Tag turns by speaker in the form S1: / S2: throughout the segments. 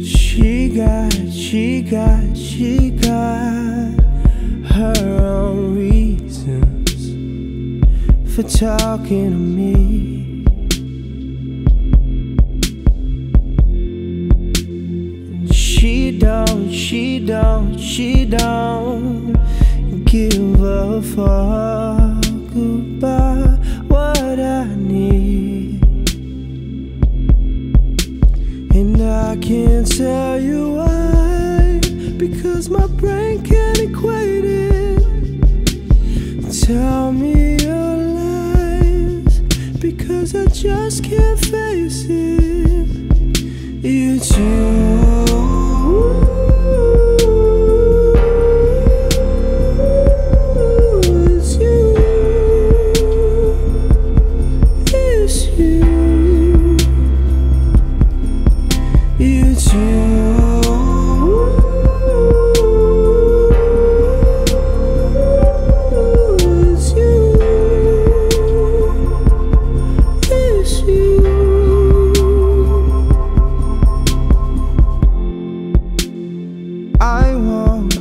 S1: She got, she got, she got her own reasons for talking to me. She don't, she don't give a fuck about what I need. And I can't tell you why, because my brain can't equate it. Tell me your lies, because I just can't face it. It's you.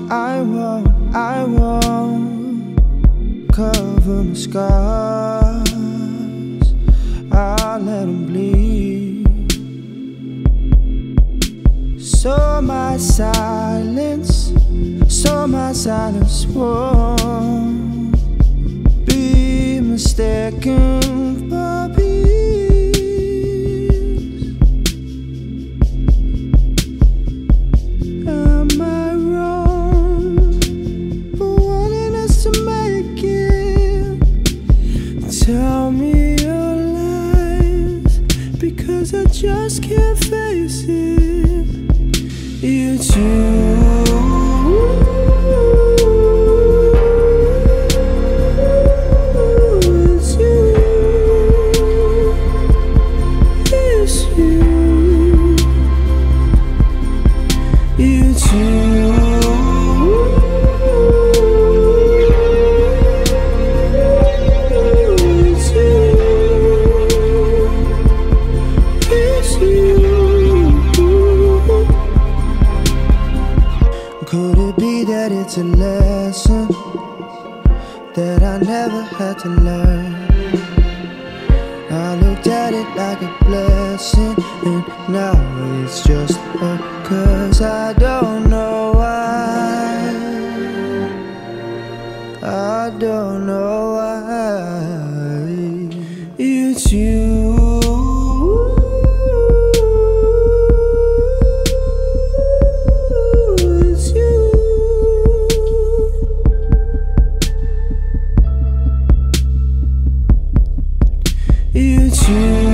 S1: I won't, I won't cover my scars. I'll let 'em bleed. So my silence, so my silence won't be mistaken Tell me your lies because I just can't face it. It's you. It's you. It's you. A lesson that I never had to learn? I looked at it like a blessing, and now it's just a curse. I don't know why. I don't know why. It's you. You.